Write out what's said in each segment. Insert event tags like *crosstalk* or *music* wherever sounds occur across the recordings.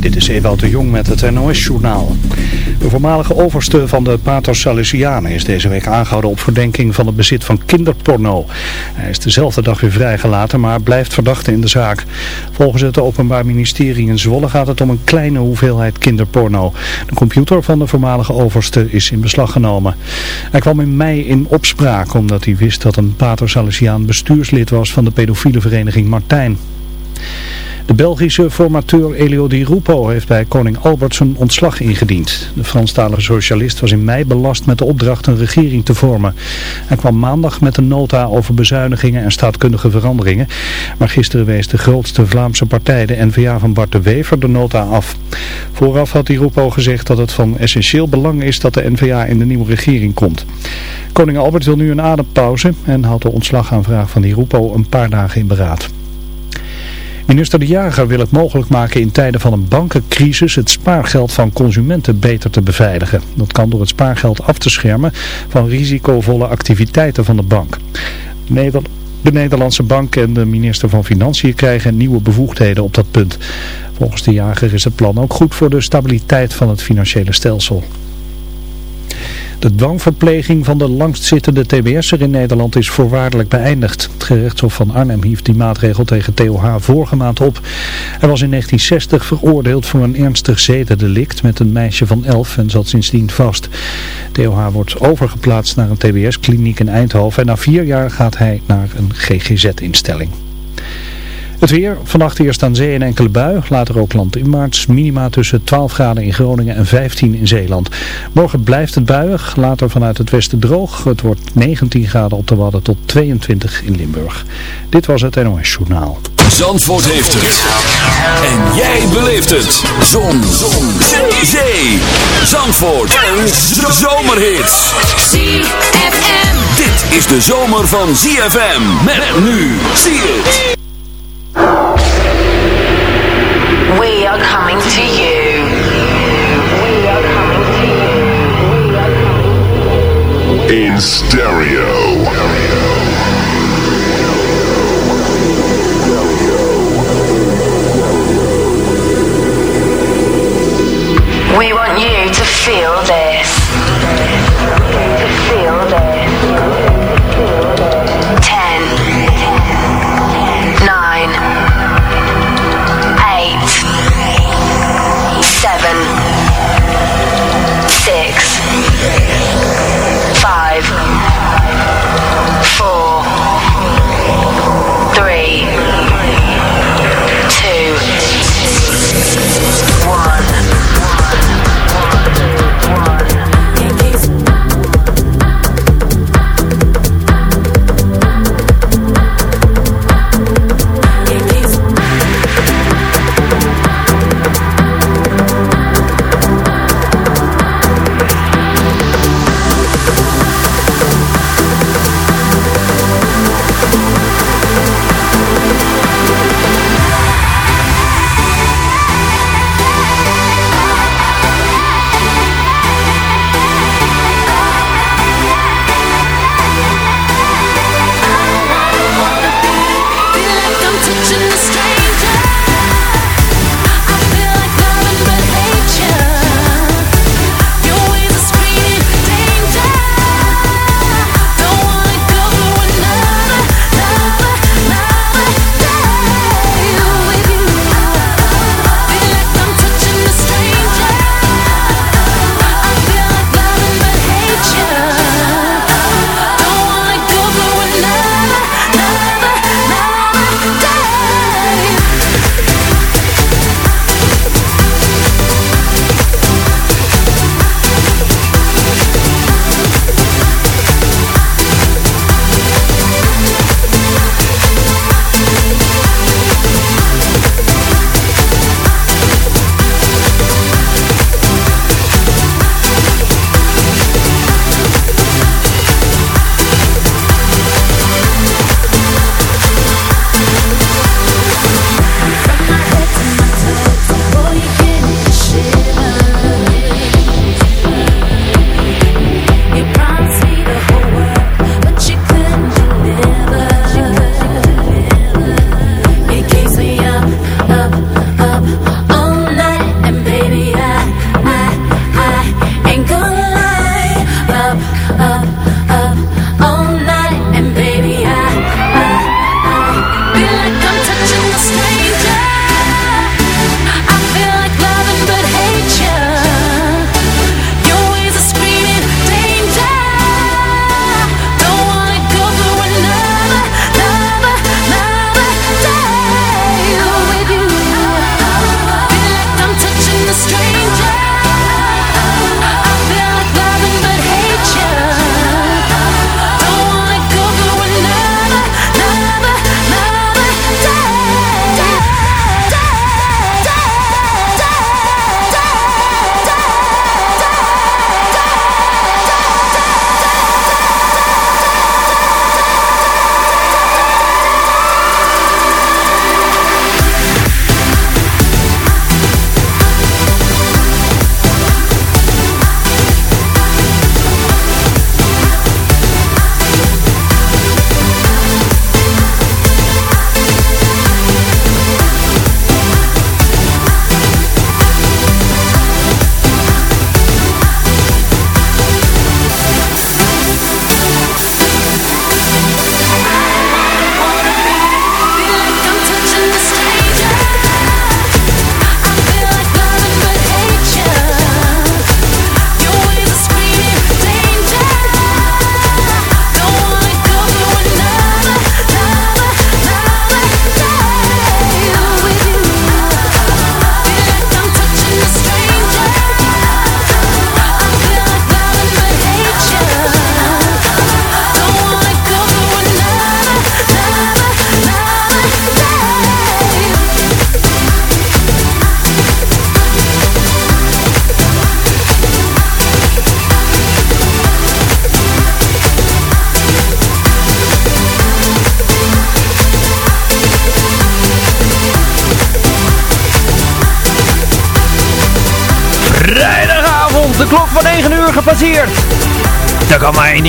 Dit is Ewout de Jong met het NOS-journaal. De voormalige overste van de Pater Salesianen is deze week aangehouden op verdenking van het bezit van kinderporno. Hij is dezelfde dag weer vrijgelaten, maar blijft verdachte in de zaak. Volgens het Openbaar Ministerie in Zwolle gaat het om een kleine hoeveelheid kinderporno. De computer van de voormalige overste is in beslag genomen. Hij kwam in mei in opspraak omdat hij wist dat een Pater Salesiaan bestuurslid was van de pedofiele vereniging Martijn. De Belgische formateur Elio Di Rupo heeft bij koning Albert zijn ontslag ingediend. De Franstalige socialist was in mei belast met de opdracht een regering te vormen. Hij kwam maandag met een nota over bezuinigingen en staatkundige veranderingen. Maar gisteren wees de grootste Vlaamse partij, de N-VA van Bart de Wever, de nota af. Vooraf had Di Rupo gezegd dat het van essentieel belang is dat de N-VA in de nieuwe regering komt. Koning Albert wil nu een adempauze en houdt de ontslagaanvraag van Di Rupo een paar dagen in beraad. Minister De Jager wil het mogelijk maken in tijden van een bankencrisis het spaargeld van consumenten beter te beveiligen. Dat kan door het spaargeld af te schermen van risicovolle activiteiten van de bank. De Nederlandse bank en de minister van Financiën krijgen nieuwe bevoegdheden op dat punt. Volgens De Jager is het plan ook goed voor de stabiliteit van het financiële stelsel. De dwangverpleging van de langstzittende TBS'er in Nederland is voorwaardelijk beëindigd. Het gerechtshof van Arnhem hief die maatregel tegen TOH vorige maand op. Hij was in 1960 veroordeeld voor een ernstig zedendelict met een meisje van 11 en zat sindsdien vast. TOH wordt overgeplaatst naar een TBS-kliniek in Eindhoven en na vier jaar gaat hij naar een GGZ-instelling. Het weer, vannacht eerst aan zee en enkele bui, later ook land in maart. Minima tussen 12 graden in Groningen en 15 in Zeeland. Morgen blijft het buiig, later vanuit het westen droog. Het wordt 19 graden op de Wadden tot 22 in Limburg. Dit was het NOS Journaal. Zandvoort heeft het. En jij beleeft het. Zon. Zon. Zee. Zandvoort. En zomerhits. ZFM. Dit is de zomer van ZFM. Met nu. Zie het. to you. In stereo. We want you to feel this.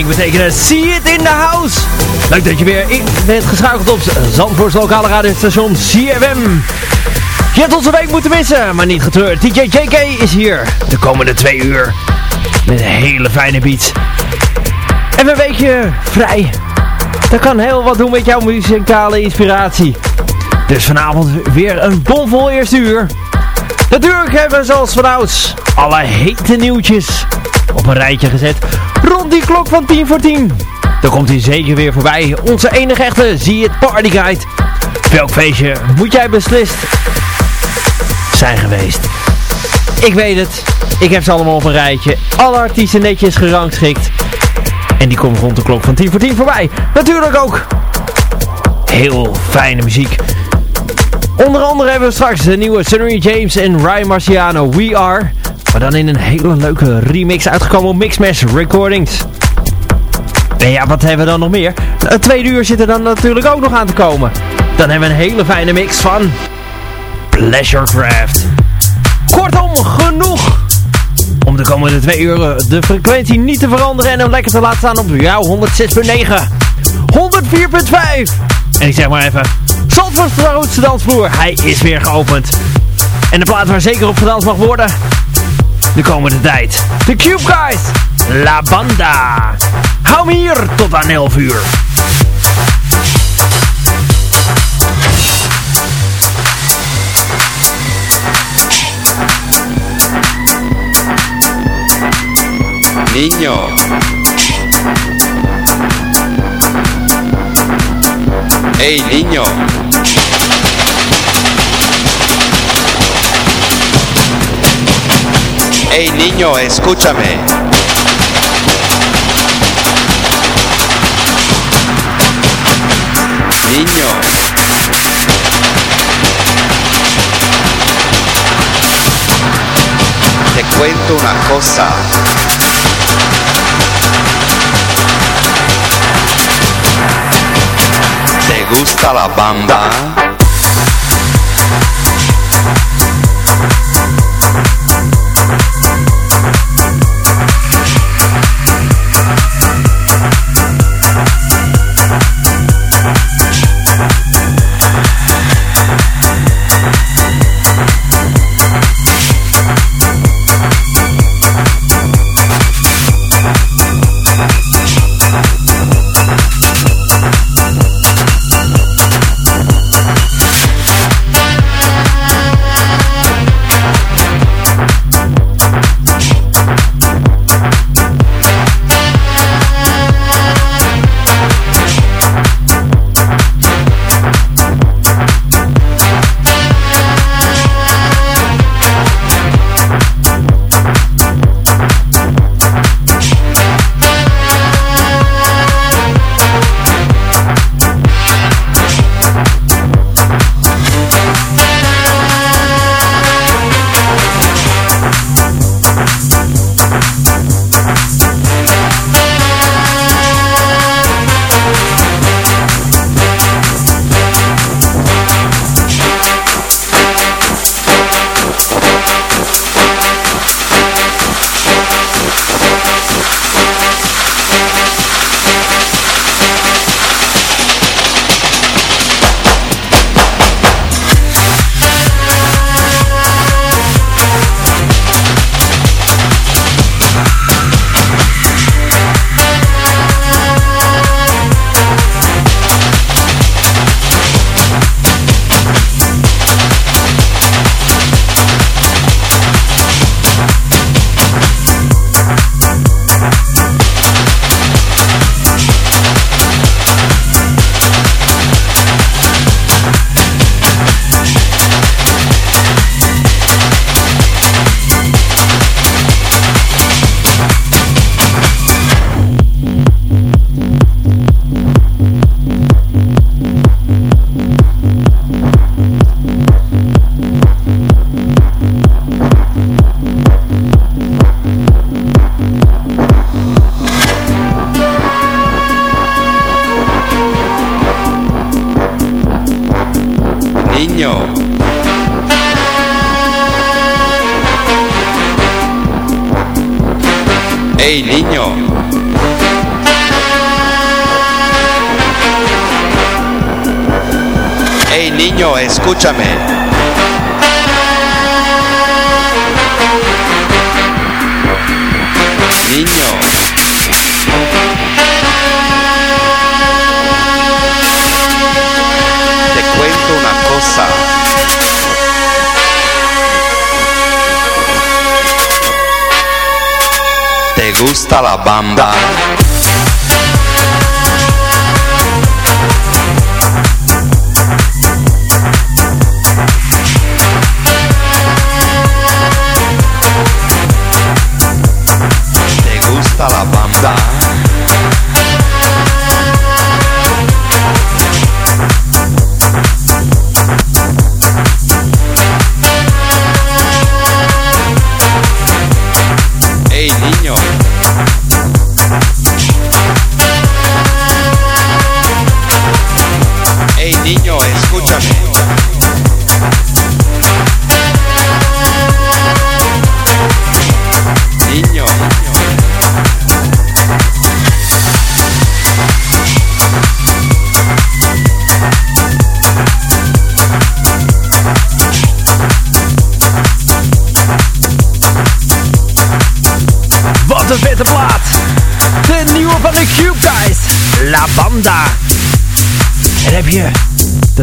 Ding betekenen. See it in the house. Leuk dat je weer in bent geschakeld op Zandvoorts lokale radiostation CFM. Je hebt onze week moeten missen, maar niet getreurd. DJ JK is hier de komende twee uur. Met een hele fijne beat. En een weekje vrij. Dat kan heel wat doen met jouw muzikale inspiratie. Dus vanavond weer een bomvol eerste uur. Natuurlijk hebben we zoals vanouds alle hete nieuwtjes op een rijtje gezet. Rond die klok van 10 voor 10. Dan komt hij zeker weer voorbij. Onze enige echte Zie het Party Guide. Welk feestje moet jij beslist zijn geweest? Ik weet het. Ik heb ze allemaal op een rijtje. Alle artiesten netjes gerangschikt. En die komt rond de klok van 10 voor 10 voorbij. Natuurlijk ook heel fijne muziek. Onder andere hebben we straks de nieuwe Sunny James en Ryan Marciano We Are. Maar dan in een hele leuke remix uitgekomen op Mixmash Recordings. En ja, wat hebben we dan nog meer? Het tweede uur zit er dan natuurlijk ook nog aan te komen. Dan hebben we een hele fijne mix van Pleasurecraft. Kortom, genoeg om de komende twee uur de frequentie niet te veranderen en hem lekker te laten staan op jouw 106.9. 104.5. En ik zeg maar even, Zandvoorts grootste dansvloer, hij is weer geopend. En de plaats waar zeker op gedanst mag worden, de komende tijd. De Cube Guys, La Banda. Hou me hier tot aan 11 uur. Niño. Hey, niño. Hey, niño, escúchame. Niño. Te cuento una cosa. ¿Te gusta la banda?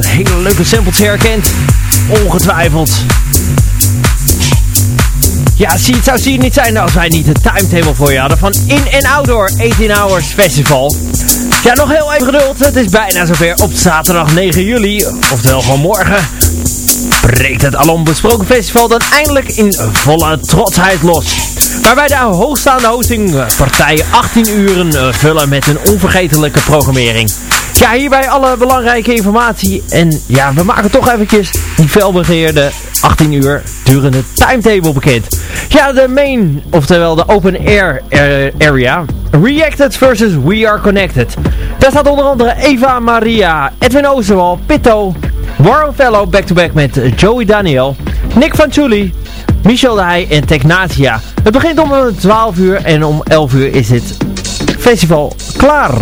Hele leuke sampletje herkend? Ongetwijfeld. Ja, zie, het zou zie niet zijn als wij niet de timetable voor je hadden van In and Outdoor 18 Hours Festival. Ja, nog heel even geduld. Het is bijna zover op zaterdag 9 juli. Oftewel gewoon morgen. Breekt het alom besproken festival dan eindelijk in volle trotsheid los. Waarbij de hoogstaande hostingpartijen 18 uren eh, vullen met een onvergetelijke programmering. Ja, hierbij alle belangrijke informatie. En ja, we maken toch eventjes die felbegeerde 18 uur durende timetable bekend. Ja, de main, oftewel de open air eh, area. Reacted versus We Are Connected. Daar staat onder andere Eva Maria, Edwin Oosterwal, Pitto, Warren Fellow back-to-back met Joey Daniel, Nick van Chuli, Michel de Heij en Technatia. Het begint om 12 uur en om 11 uur is het festival klaar.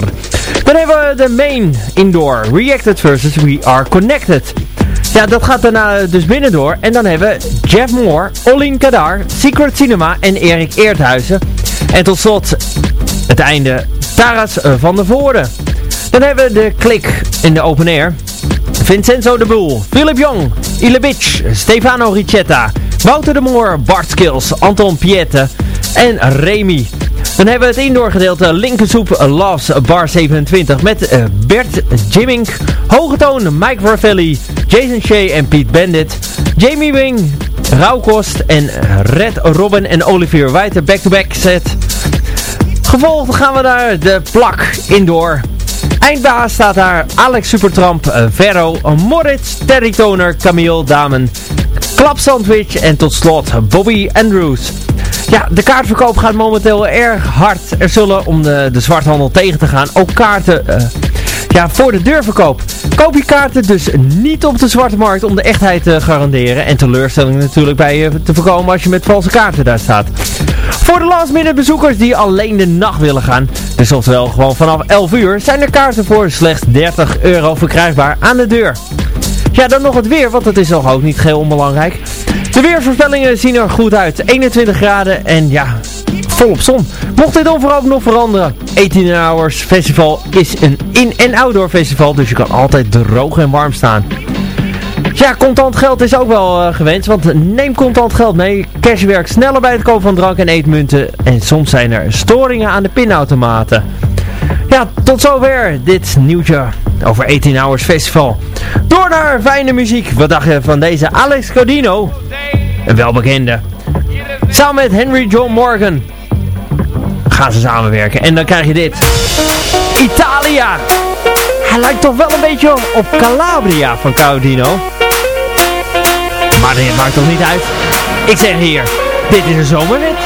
Dan hebben we de main indoor, Reacted versus We Are Connected. Ja, dat gaat daarna dus binnendoor. En dan hebben we Jeff Moore, Olin Kadar, Secret Cinema en Erik Eerthuizen. En tot slot het einde Taras van der Voorde. Dan hebben we de klik in de open air. Vincenzo de Boel, Philip Jong, Ilebic, Stefano Ricetta, Wouter de Moor, Bart Skills, Anton Piette en Remy. Dan hebben we het indoor gedeelte Linkensoep Loves Bar 27 met eh, Bert Jimmink, Hoge Toon, Mike Ravelli, Jason Shea en Piet Bandit, Jamie Wing, Rauwkost en Red Robin en Olivier Wijter back-to-back set. Gevolgd gaan we naar de plak indoor. Eindbaas staat daar Alex Supertramp, eh, Verro, Moritz, Terry Toner, Camille Damen, Klap Sandwich en tot slot Bobby Andrews. Ja, de kaartverkoop gaat momenteel erg hard. Er zullen, om de, de zwarthandel tegen te gaan, ook kaarten eh, ja, voor de deurverkoop. Koop je kaarten dus niet op de zwarte markt om de echtheid te garanderen. En teleurstelling natuurlijk bij je te voorkomen als je met valse kaarten daar staat. Voor de last minute bezoekers die alleen de nacht willen gaan, dus oftewel gewoon vanaf 11 uur, zijn er kaarten voor slechts 30 euro verkrijgbaar aan de deur. Ja, dan nog het weer, want dat is nog ook niet geheel onbelangrijk. De weersvoorspellingen zien er goed uit. 21 graden en ja, volop zon. Mocht dit overal nog veranderen. 18 Hours Festival is een in- en outdoor festival, dus je kan altijd droog en warm staan. Ja, contant geld is ook wel uh, gewenst, want neem contant geld mee. Cash werkt sneller bij het kopen van drank en eetmunten en soms zijn er storingen aan de pinautomaten. Ja, tot zover dit nieuwtje over 18 Hours Festival. Door naar fijne muziek. Wat dacht je van deze Alex Codino? Een welbekende. Samen met Henry John Morgan gaan ze samenwerken. En dan krijg je dit. Italia. Hij lijkt toch wel een beetje op Calabria van Codino. Maar dit maakt toch niet uit. Ik zeg hier, dit is een zomerrit.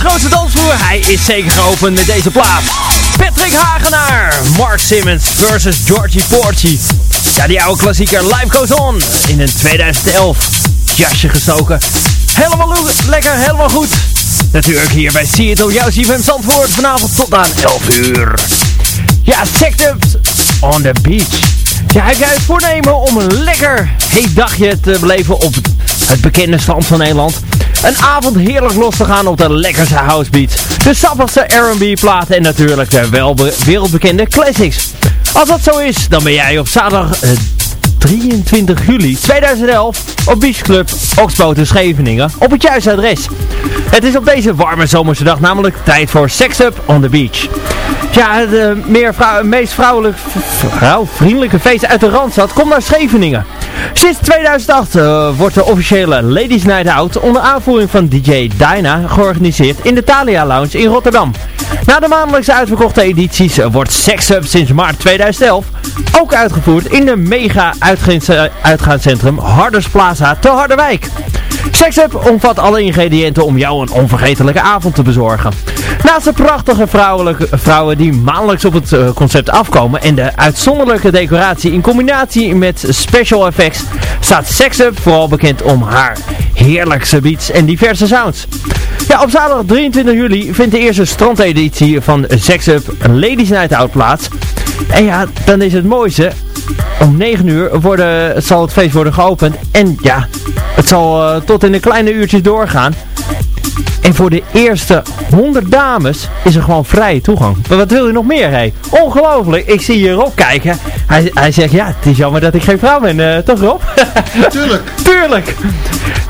Grootste dansvloer. Hij is zeker geopend met deze plaat. Patrick Hagenaar, Mark Simmons versus Georgie Porgy. Ja, die oude klassieker Life Goes On in een 2011 jasje gestoken. Helemaal lekker, helemaal goed. Natuurlijk hier bij Seattle, jouw CFM Zandvoort vanavond tot aan 11 uur. Ja, Up on the Beach. Ja, heb jij het voornemen om een lekker heet dagje te beleven op het bekende strand van Nederland? Een avond heerlijk los te gaan op de lekkerste housebeats. De sappigste R&B platen en natuurlijk de wel wereldbekende classics. Als dat zo is, dan ben jij op zaterdag 23 juli 2011 op Beach Club Oxbow Scheveningen op het juiste adres. Het is op deze warme zomerse dag namelijk tijd voor Sex Up on the Beach. Ja, de meer vrouw, meest vrouwelijk, vrouwvriendelijke feest uit de Randstad komt naar Scheveningen. Sinds 2008 uh, eh, wordt de officiële Ladies Night Out onder aanvoering van DJ Dyna georganiseerd in de Thalia Lounge in Rotterdam. Na de maandelijkse uitverkochte edities wordt Sex Up sinds maart 2011 ook uitgevoerd in de mega uitgaanscentrum Harders Plaza te Harderwijk. SexUp omvat alle ingrediënten om jou een onvergetelijke avond te bezorgen. Naast de prachtige vrouwelijke, vrouwen die maandelijks op het eh, concept afkomen en de uitzonderlijke decoratie in combinatie met special effects staat SexUp vooral bekend om haar heerlijkse beats en diverse sounds. Ja, op zaterdag 23 juli vindt de eerste strandeditie van SexUp Ladies Night Out plaats. En ja, dan is het mooiste. Om 9 uur worden, zal het feest worden geopend. En ja, het zal uh, tot in de kleine uurtjes doorgaan. En voor de eerste 100 dames is er gewoon vrije toegang. Maar wat wil je nog meer, hé? Ongelooflijk. Ik zie hier Rob kijken. Hij, hij zegt, ja, het is jammer dat ik geen vrouw ben. Uh, toch, Rob? *laughs* Tuurlijk. Tuurlijk.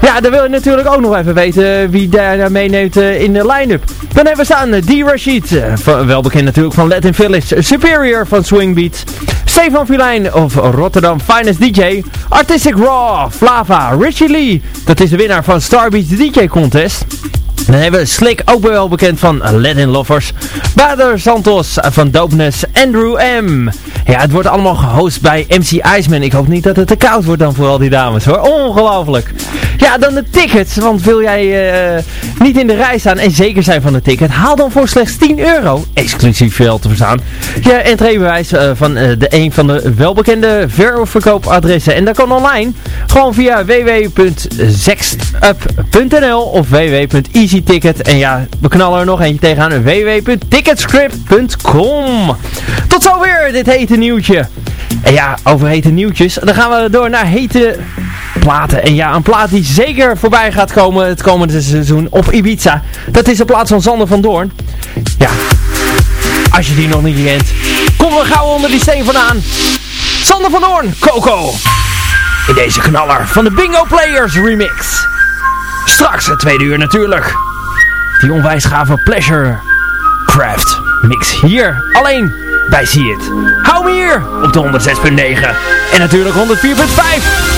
Ja, dan wil je natuurlijk ook nog even weten wie daar meeneemt uh, in de line-up. Dan hebben we staan uh, D. Rashid, uh, wel bekend natuurlijk van Latin Village, Superior van Swing Beat, Stefan Filijn of Rotterdam Finest DJ, Artistic Raw, Flava, Richie Lee, dat is de winnaar van Starbeats DJ Contest. Dan hebben we Slick, ook wel bekend van Latin Lovers. Bader Santos van Dopeness, Andrew M. Ja, het wordt allemaal gehost bij MC Iceman. Ik hoop niet dat het te koud wordt dan voor al die dames hoor. Ongelooflijk. Ja, dan de tickets. Want wil jij uh, niet in de rij staan en zeker zijn van de ticket, haal dan voor slechts 10 euro, exclusief veel te verstaan, je entreebewijs uh, van uh, de een van de welbekende verkoopadressen. En dat kan online. Gewoon via www.sexup.nl of www.easyticket. En ja, we knallen er nog eentje tegenaan. www.ticketscript.com Tot zover dit hete nieuwtje. En ja, over hete nieuwtjes. Dan gaan we door naar hete platen. En ja, een plaat die zeker voorbij gaat komen het komende seizoen op Ibiza. Dat is de plaats van Sander van Doorn. Ja, als je die nog niet kent. Kom we gauw onder die steen vandaan. Sander van Doorn, Coco. In deze knaller van de Bingo Players remix. Straks het tweede uur natuurlijk. Die onwijs gave Pleasure Craft mix hier. Alleen bij See It. Hou me hier op de 106.9. En natuurlijk 104.5.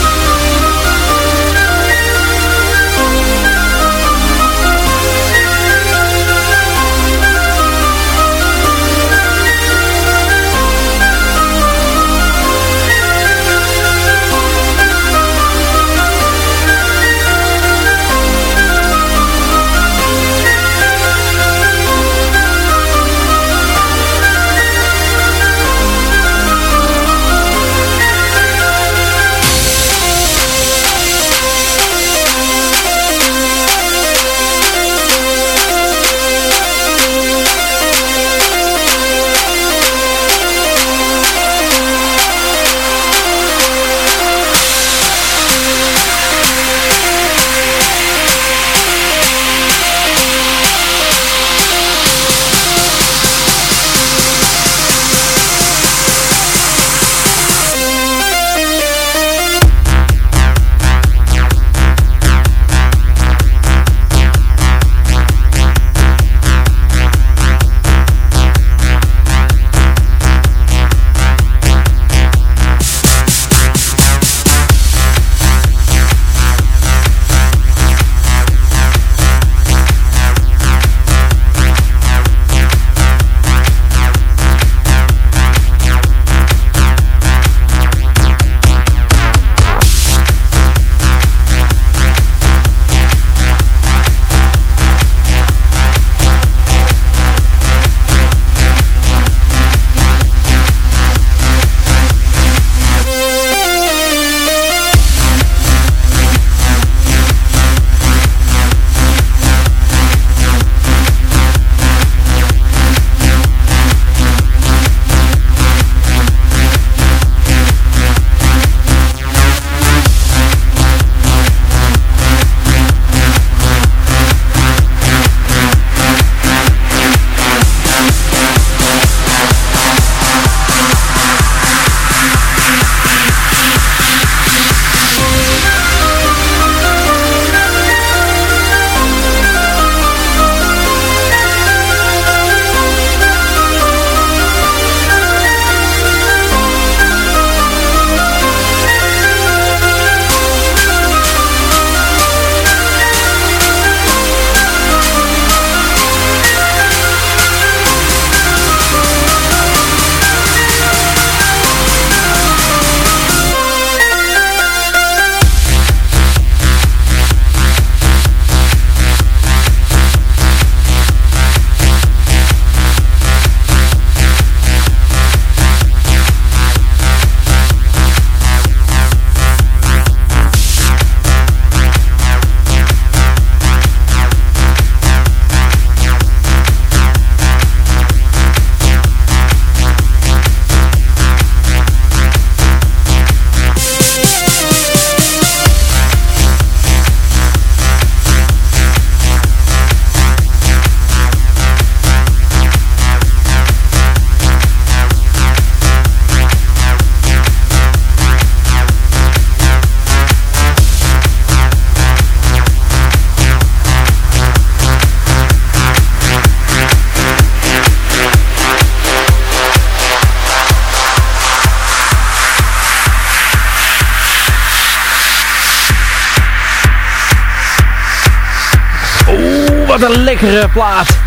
plaat.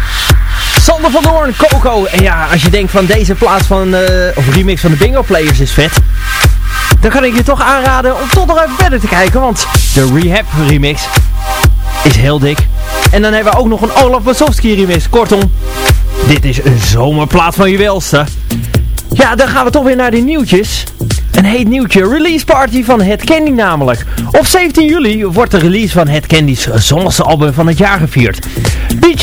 Sander van Doorn, Coco. En ja, als je denkt van deze plaat van, uh, of remix van de Bingo Players is vet. Dan kan ik je toch aanraden om toch nog even verder te kijken. Want de Rehab remix is heel dik. En dan hebben we ook nog een Olaf Basowski remix. Kortom, dit is een zomerplaat van je welste. Ja, dan gaan we toch weer naar die nieuwtjes. Een heet nieuwtje, release party van Het Candy namelijk. Op 17 juli wordt de release van Het Candy's zonnigste album van het jaar gevierd.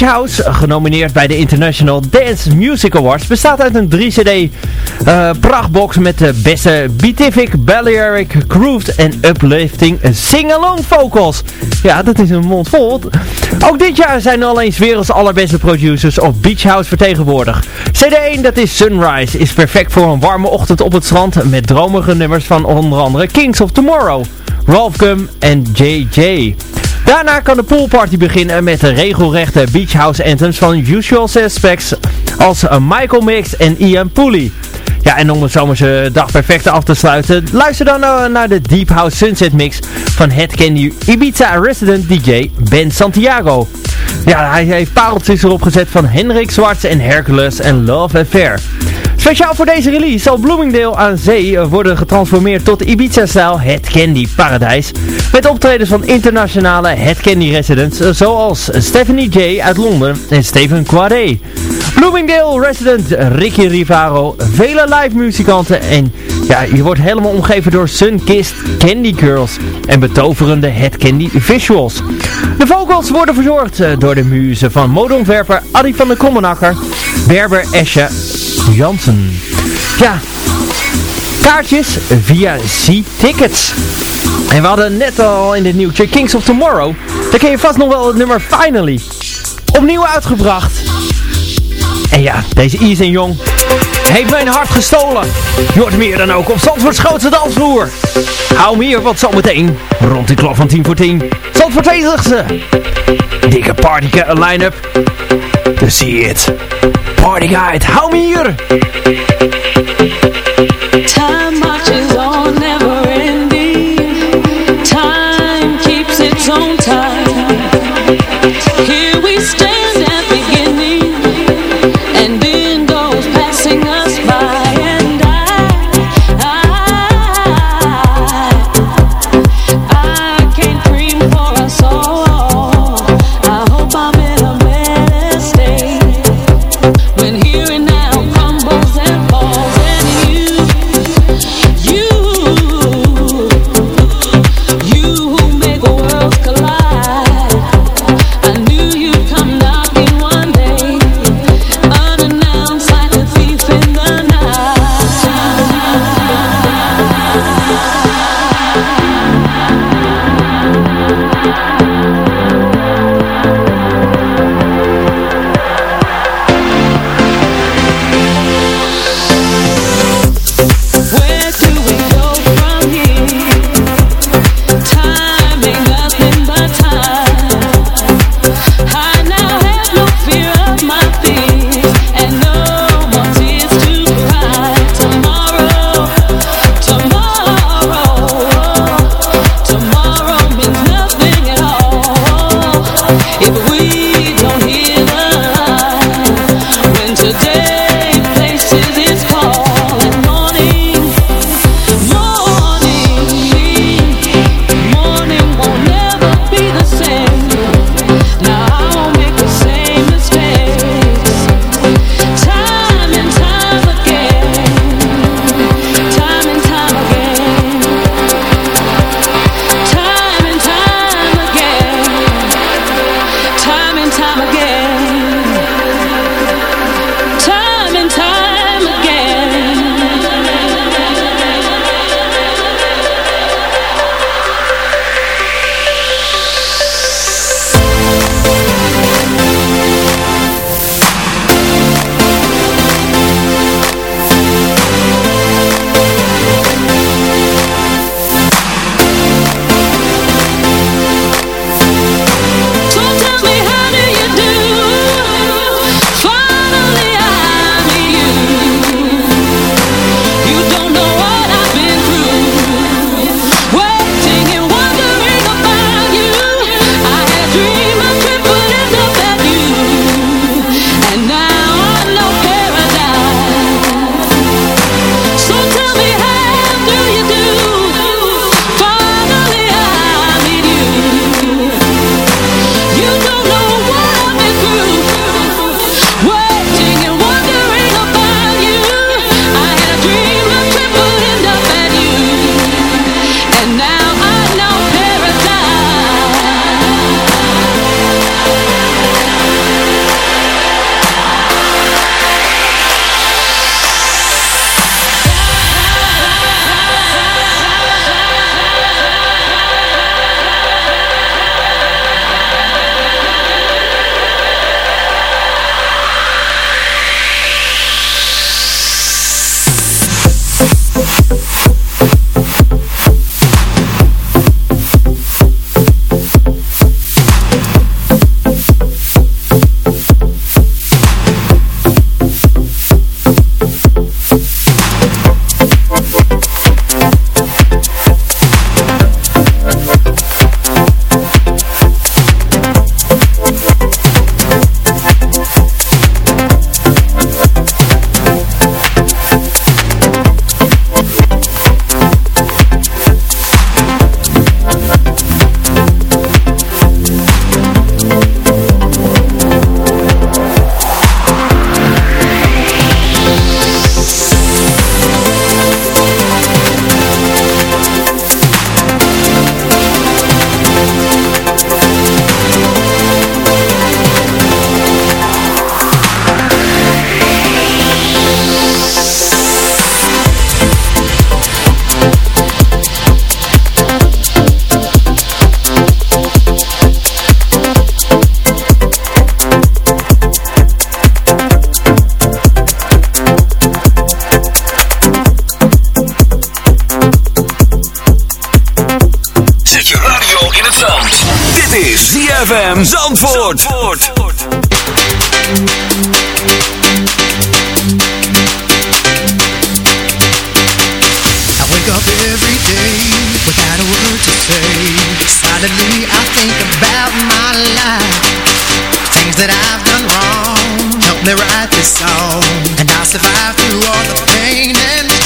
Beach House, genomineerd bij de International Dance Music Awards, bestaat uit een 3-cd uh, prachtbox met de beste beatific, Balearic, grooved en uplifting sing-along vocals. Ja, dat is een mond vol. Ook dit jaar zijn al eens werelds allerbeste producers op Beach House vertegenwoordigd. CD1, dat is Sunrise, is perfect voor een warme ochtend op het strand met dromige nummers van onder andere Kings of Tomorrow, Ralph Gum en JJ. Daarna kan de poolparty beginnen met de regelrechte Beach House anthems van Usual Suspects als Michael Mix en Ian Pooley. Ja, en om de zomerse dag perfect af te sluiten, luister dan uh, naar de Deep House Sunset Mix van het Candy Ibiza resident DJ Ben Santiago. Ja, hij heeft pareltjes erop gezet van Henrik Zwarts en Hercules en Love Affair. Speciaal voor deze release zal Bloomingdale aan zee worden getransformeerd tot Ibiza-stijl Het Candy Paradijs. Met optredens van internationale Het Candy residents zoals Stephanie J uit Londen en Steven Quaré. Bloomingdale resident Ricky Rivaro, vele live muzikanten en ja, je wordt helemaal omgeven door Sunkissed Candy Girls en betoverende Het Candy visuals. De vocals worden verzorgd eh, door de muzen van modeontwerper Adi van der Kommenakker, Berber Esche Jansen. Ja, kaartjes via Z-Tickets. En we hadden net al in dit nieuwtje Kings of Tomorrow. Daar ken je vast nog wel het nummer Finally. Opnieuw uitgebracht. En ja, deze Ian Jong heeft mijn hart gestolen. Hoort meer dan ook op Zandvoorts grootste dansvloer. Hou meer, wat zometeen rond die klok van 10 voor 10. Zandvoort 20ste. Dikke party line-up. Zie je het. Party Guide, hou me hier! Time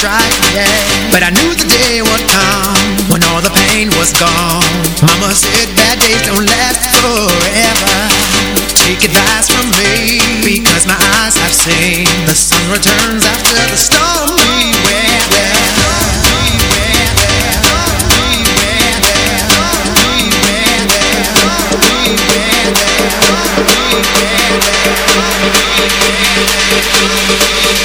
and. Yeah, but I knew the day would come when all the pain was gone. Mama said bad days don't last forever. Take advice from me because my eyes have seen the sun returns after the storm. Beware. Beware. been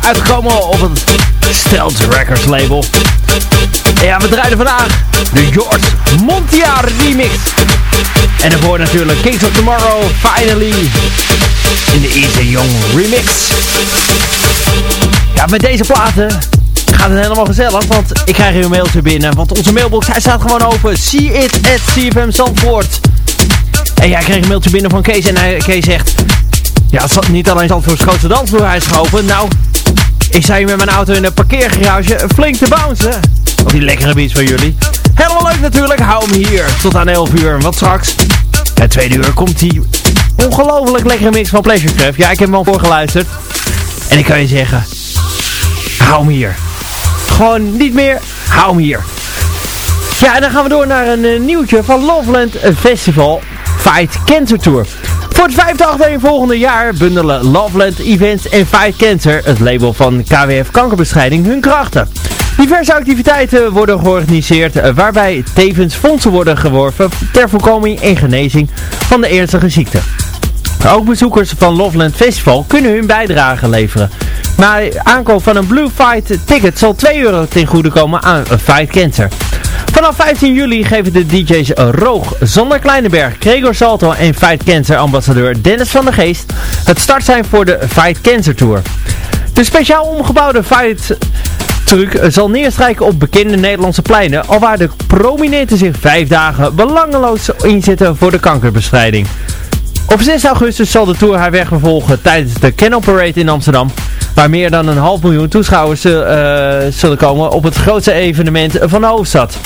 Uitgekomen op het Stealth Records label. En ja, we draaien vandaag de George Montiar remix. En daarvoor natuurlijk Kings of Tomorrow, Finally. In de Easy Young remix. Ja, met deze platen gaat het helemaal gezellig, want ik krijg een mailtje binnen. Want onze mailbox, hij staat gewoon open. See it at CFM Zandvoort. En ja, ik kreeg een mailtje binnen van Kees en hij, Kees zegt... Ja, het zat niet alleen Zandvoorts grootste dansvloer hij is geopend. Nou, ik sta hier met mijn auto in de parkeergarage flink te bouncen. Op die lekkere beats van jullie. Helemaal leuk natuurlijk, hou hem hier tot aan 11 uur. Want straks, het tweede uur, komt die ongelooflijk lekkere mix van Pleasure Craft. Ja, ik heb hem al voorgeluisterd. En ik kan je zeggen, hou hem hier. Gewoon niet meer, hou hem hier. Ja, en dan gaan we door naar een uh, nieuwtje van Loveland Festival Fight Cancer Tour. Voor het vijfde afdeling volgende jaar bundelen Loveland Events en Fight Cancer, het label van KWF Kankerbestrijding, hun krachten. Diverse activiteiten worden georganiseerd eh, waarbij tevens fondsen worden geworven ter voorkoming en genezing van de ernstige ziekte. Ook bezoekers van Loveland Festival kunnen hun bijdrage leveren. Maar aankoop van een Blue Fight ticket zal 2 euro ten goede komen aan Fight Cancer. Vanaf 15 juli geven de DJ's Roog, Zonder Kleineberg, Gregor Salto en Fight Cancer ambassadeur Dennis van der Geest het start zijn voor de Fight Cancer Tour. De speciaal omgebouwde Fight truc zal neerstrijken op bekende Nederlandse pleinen, al waar de prominenten zich vijf dagen belangeloos inzetten voor de kankerbestrijding. Op 6 augustus zal de Tour haar weg vervolgen tijdens de Canal Parade in Amsterdam. Waar meer dan een half miljoen toeschouwers uh, zullen komen op het grootste evenement van de hoofdstad.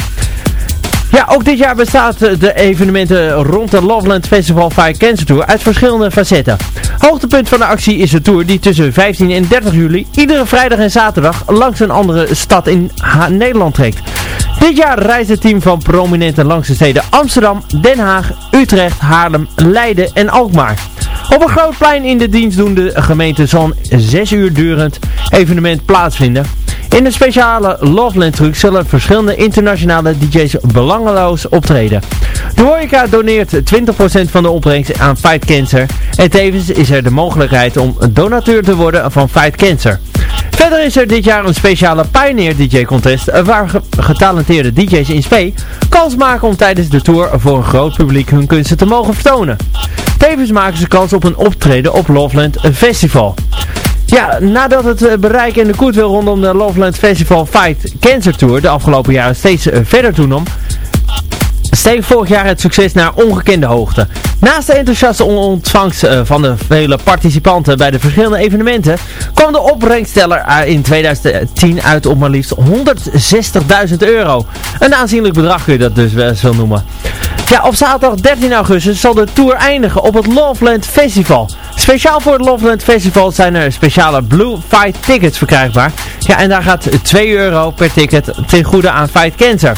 Ja, ook dit jaar bestaat de evenementen rond de Loveland Festival Fire Cancer Tour uit verschillende facetten. Hoogtepunt van de actie is de tour die tussen 15 en 30 juli iedere vrijdag en zaterdag langs een andere stad in Nederland trekt. Dit jaar reist het team van prominenten langs de steden Amsterdam, Den Haag, Utrecht, Haarlem, Leiden en Alkmaar. Op een groot plein in de dienstdoende gemeente zal een 6 uur durend evenement plaatsvinden. In de speciale Loveland truck zullen verschillende internationale DJ's belangeloos optreden. De horeca doneert 20% van de opbrengst aan Fight Cancer en tevens is er de mogelijkheid om donateur te worden van Fight Cancer. Verder is er dit jaar een speciale Pioneer DJ Contest waar getalenteerde DJ's in spe kans maken om tijdens de tour voor een groot publiek hun kunsten te mogen vertonen. Tevens maken ze kans op een optreden op Loveland Festival. Ja, nadat het eh, bereik en de goodwill rondom de Loveland Festival Fight Cancer Tour de afgelopen jaren steeds eh, verder toenam, steeg vorig jaar het succes naar ongekende hoogte. Naast de enthousiaste ontvangst eh, van de vele participanten bij de verschillende evenementen, kwam de opbrengsteller in 2010 uit op maar liefst 160.000 euro. Een aanzienlijk bedrag kun je dat dus wel zo noemen. Ja, op zaterdag 13 augustus zal de tour eindigen op het Loveland Festival. Speciaal voor het Loveland Festival zijn er speciale Blue Fight tickets verkrijgbaar. Ja, en daar gaat 2 euro per ticket ten goede aan Fight Cancer.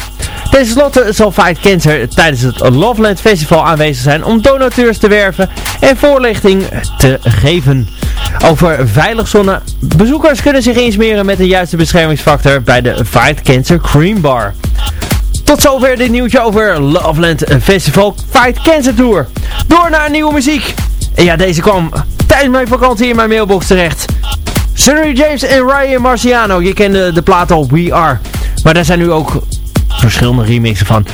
Ten slotte zal Fight Cancer tijdens het Loveland Festival aanwezig zijn om donateurs te werven en voorlichting te geven. Over veilig zonne. Bezoekers kunnen zich insmeren met de juiste beschermingsfactor bij de Fight Cancer Cream Bar. Tot zover dit nieuwtje over Loveland Festival Fight Cancer Tour. Door naar nieuwe muziek. En ja, deze kwam tijdens mijn vakantie in mijn mailbox terecht. Sunny James en Ryan Marciano. Je kende de plaat al We Are. Maar daar zijn nu ook verschillende remixen van.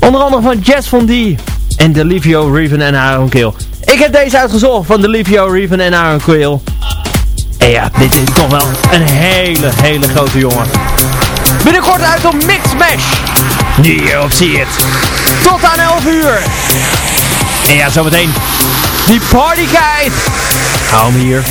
Onder andere van Jess von D. En Delivio Reven en Aaron Kill. Ik heb deze uitgezocht van Delivio Reven en Aaron Kill. En ja, dit is toch wel een hele, hele grote jongen. Binnenkort uit op Mix Mash. Op zie het. Tot aan 11 uur. En ja, zometeen die party guide. Hou hem hier.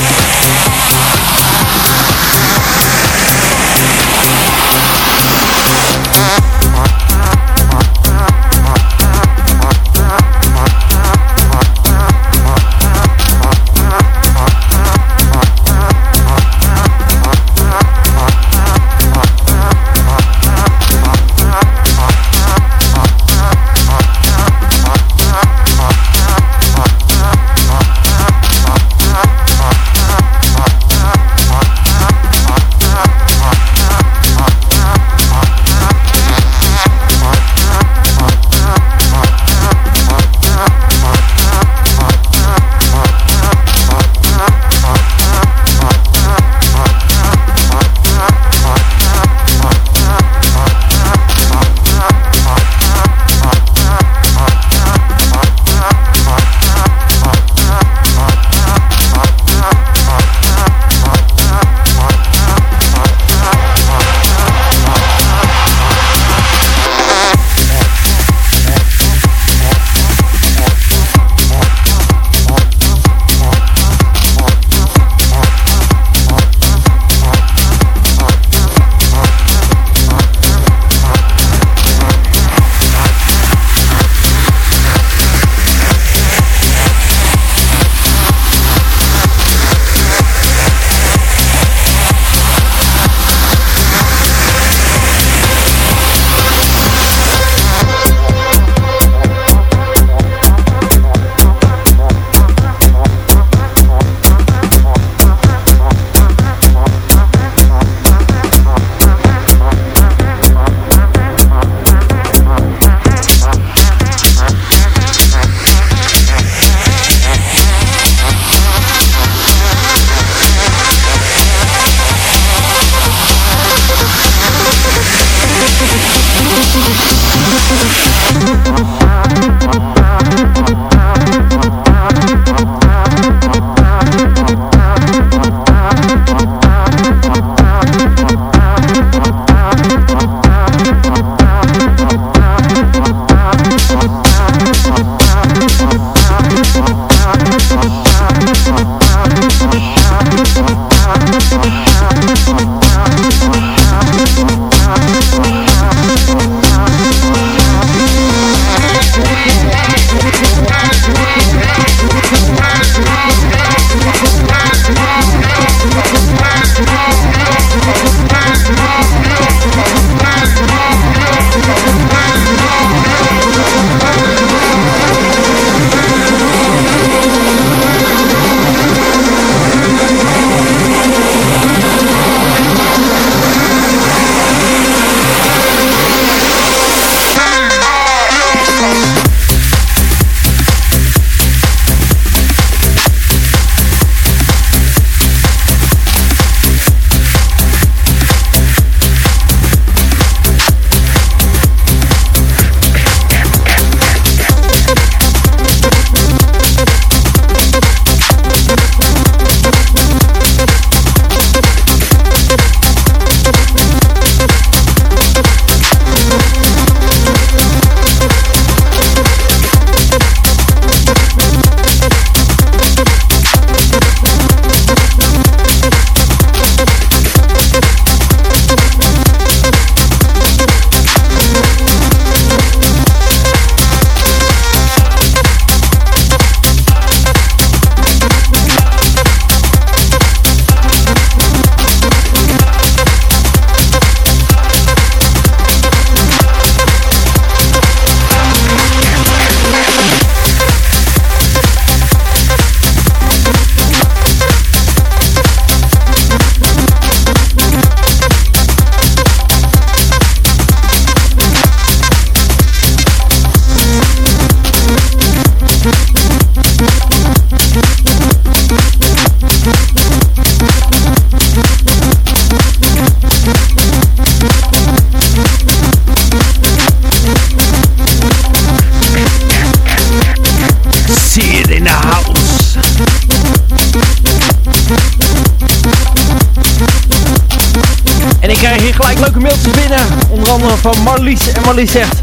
Marlies zegt...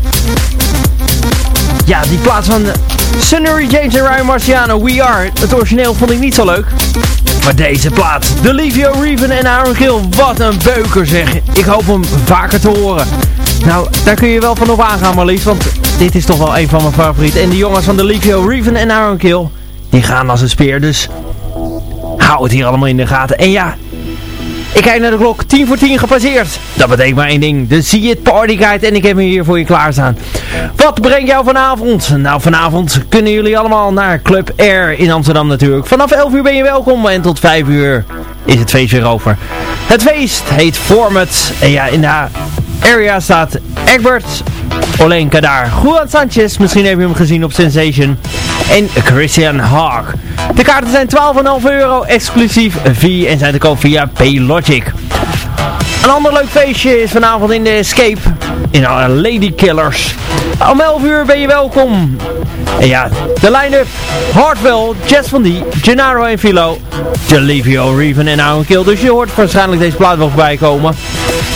Ja, die plaats van Sunnery James en Ryan Marciano, We Are. Het origineel vond ik niet zo leuk. Maar deze plaat, Delivio Reven en Aaron Gill, wat een beuker zeg. Ik hoop hem vaker te horen. Nou, daar kun je wel van op aangaan Marlies, want dit is toch wel een van mijn favorieten. En die jongens van Delivio Reven en Aaron Gill, die gaan als een speer, dus hou het hier allemaal in de gaten. En ja, ik kijk naar de klok, 10 voor 10 gepasseerd. Dat betekent maar één ding, de See It Party Guide en ik heb hem hier voor je klaarstaan. Wat brengt jou vanavond? Nou, vanavond kunnen jullie allemaal naar Club Air in Amsterdam natuurlijk. Vanaf 11 uur ben je welkom en tot 5 uur is het feest weer over. Het feest heet Format en ja, in de area staat Egbert Olenka daar. Juan Sanchez, misschien heb je hem gezien op Sensation. En Christian Hawk. De kaarten zijn 12,5 euro exclusief V en zijn te koop via Paylogic. Een ander leuk feestje is vanavond in de Escape. In Lady Killers. Om 11 uur ben je welkom. En ja, de line-up. Hartwell, Jess van Die, Gennaro en Philo. Delivio, Reven en Aaron Kill. Dus je hoort waarschijnlijk deze plaat wel voorbij komen.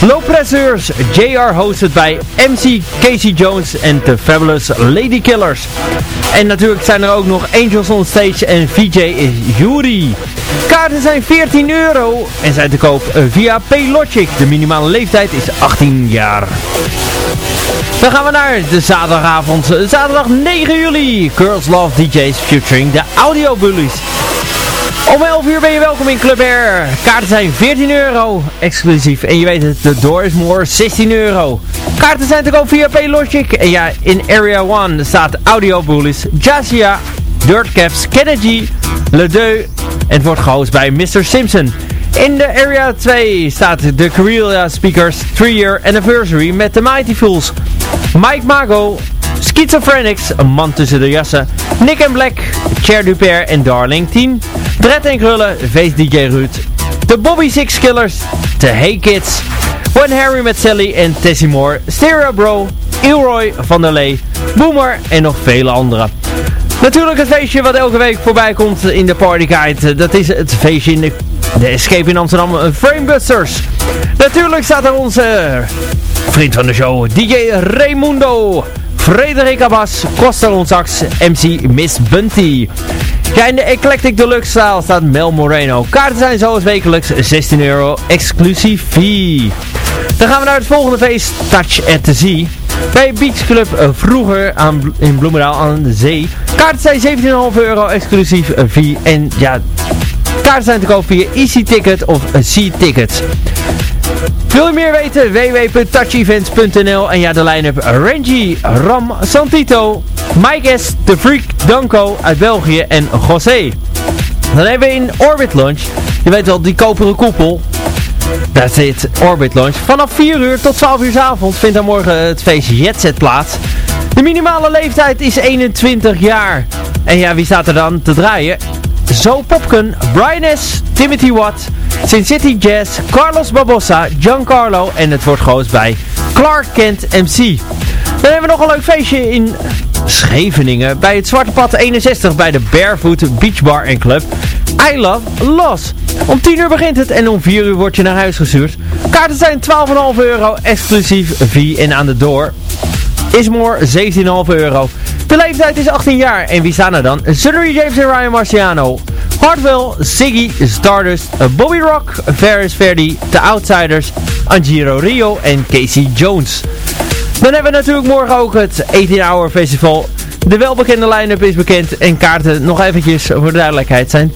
Low Pressers, JR hosted bij MC Casey Jones en The Fabulous Lady Killers. En natuurlijk zijn er ook nog Angels on Stage en VJ is Yuri. Kaarten zijn 14 euro en zijn te koop via Paylogic. De minimale leeftijd is 18 jaar. Dan gaan we naar de zaterdagavond. Zaterdag 9 juli. Girls Love DJs featuring de Audio Bullies. Om 11 uur ben je welkom in Club Air. Kaarten zijn 14 euro exclusief. En je weet het, de door is more 16 euro. Kaarten zijn te koop via Paylogic. En ja, in Area 1 staat Audio Bullies, Jazia, Dirtcaps, Kennedy, Le Deux. En het wordt gehost bij Mr. Simpson. In de Area 2 staat de Guerrilla Speakers 3 Year Anniversary met de Mighty Fools. Mike Mago, Schizophrenics, een man tussen de jassen, Nick and Black, Cher Duper en Darling 10, Dred en Krullen, Face DJ Ruud, de Bobby Six Killers, de Hey Kids, When Harry met Sally en Tessie Moore, Stereo Bro, Ilroy van der Lee, Boomer en nog vele anderen. Natuurlijk het feestje wat elke week voorbij komt in de Party Guide. Dat is het feestje in de, de Escape in Amsterdam, Framebusters. Natuurlijk staat er onze vriend van de show, DJ Raimundo. Frederik Abbas, Costa Sax, MC Miss Bunty. Ja, in de Eclectic Deluxe zaal staat Mel Moreno. Kaarten zijn zoals wekelijks 16 euro, exclusief fee. Dan gaan we naar het volgende feest, Touch at the Sea. Bij Beach Club uh, vroeger aan, in Bloemendaal aan de zee. Kaarten zijn 17,5 euro, exclusief fee. En ja, kaarten zijn te koop via Easy Ticket of C-Ticket. Wil je meer weten? www.touchevents.nl En ja, de line-up Renji, Ram, Santito, Mike S, The Freak, Danko uit België en José. Dan hebben we in Orbit Launch, je weet wel, die koperen koepel. Daar zit Orbit Launch. Vanaf 4 uur tot 12 uur s avonds vindt dan morgen het feestje Jetset plaats. De minimale leeftijd is 21 jaar. En ja, wie staat er dan te draaien? Zo Popken, Brian S, Timothy Watt, Sin City Jazz, Carlos Barbosa, Giancarlo en het wordt gehost bij Clark Kent MC. Dan hebben we nog een leuk feestje in Scheveningen bij het Zwarte Pad 61 bij de Barefoot Beach Bar en Club. I Love Los. Om 10 uur begint het en om 4 uur word je naar huis gestuurd. Kaarten zijn 12,5 euro exclusief V en aan de door. Is more 17,5 euro. De leeftijd is 18 jaar en wie staan er dan? Sunnery James en Ryan Marciano. Hardwell, Siggy, Stardust, Bobby Rock, Ferris Verdi, The Outsiders, Angiro Rio en Casey Jones. Dan hebben we natuurlijk morgen ook het 18 Hour Festival. De welbekende line-up is bekend en kaarten nog eventjes voor de duidelijkheid zijn 32,5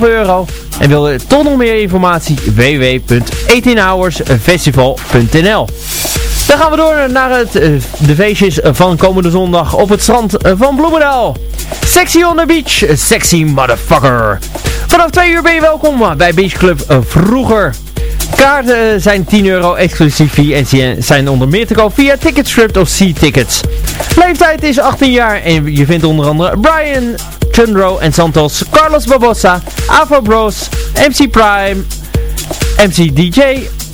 euro. En wil je toch nog meer informatie? www.18hoursfestival.nl Dan gaan we door naar het, uh, de feestjes van komende zondag op het strand van Bloemendaal. Sexy on the beach, sexy motherfucker. Vanaf 2 uur ben je welkom bij Beach Club Vroeger. Kaarten zijn 10 euro exclusief en zijn onder meer te koop via Ticketscript of C-Tickets. Leeftijd is 18 jaar en je vindt onder andere Brian, Chundro en Santos, Carlos Barbosa, Afro Bros, MC Prime, MC DJ,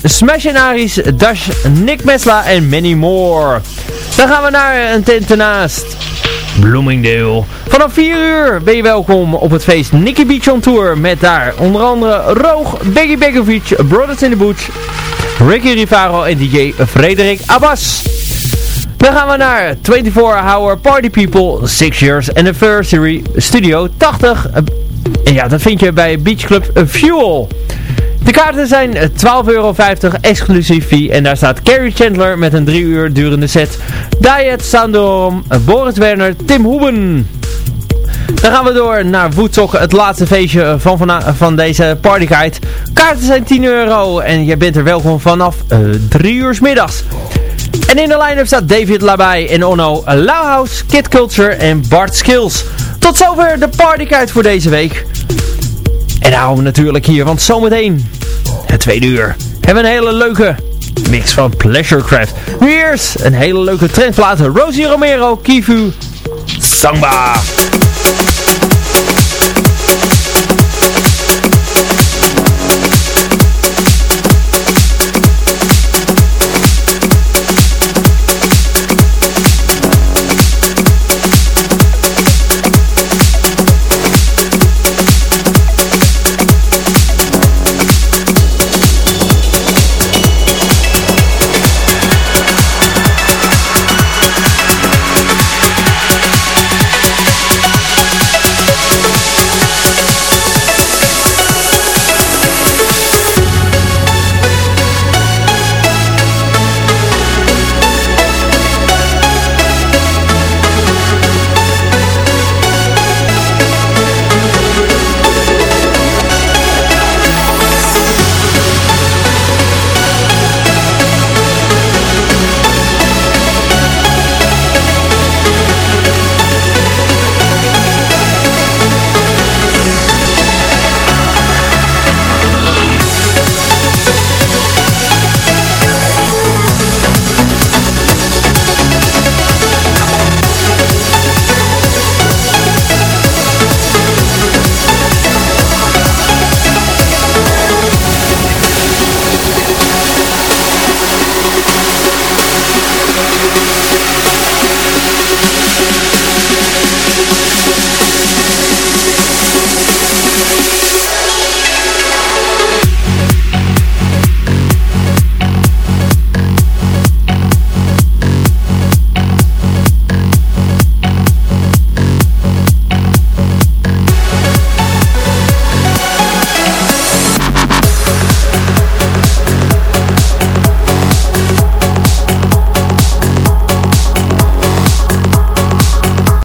Smash en Aris, Dash, Nick Mesla en many more. Dan gaan we naar een tent ernaast. Bloomingdale. Vanaf 4 uur ben je welkom op het feest Nicky Beach on Tour. Met daar onder andere Roog, Becky Begovic, Brothers in the Boots, Ricky Rivaro en DJ Frederik Abbas. Dan gaan we naar 24 Hour Party People 6 Years Anniversary Studio 80. En ja, dat vind je bij Beach Club Fuel. De kaarten zijn 12,50 euro exclusief fee. En daar staat Carrie Chandler met een 3 uur durende set. Diet Sandorum, Boris Werner, Tim Hoeben. Dan gaan we door naar Woodstock, het laatste feestje van, van, van deze partyguide. Kaarten zijn 10 euro en je bent er welkom vanaf uh, eh, 3 uur middags. En in de line-up staat David Labai en Onno Lauhaus, Kid Culture en Bart Skills. Tot zover de partyguide voor deze week. En daar houden we natuurlijk hier, want zometeen, het tweede uur, hebben we een hele leuke mix van Pleasurecraft. Nu eerst een hele leuke trendplaat, Rosie Romero, Kivu, Samba.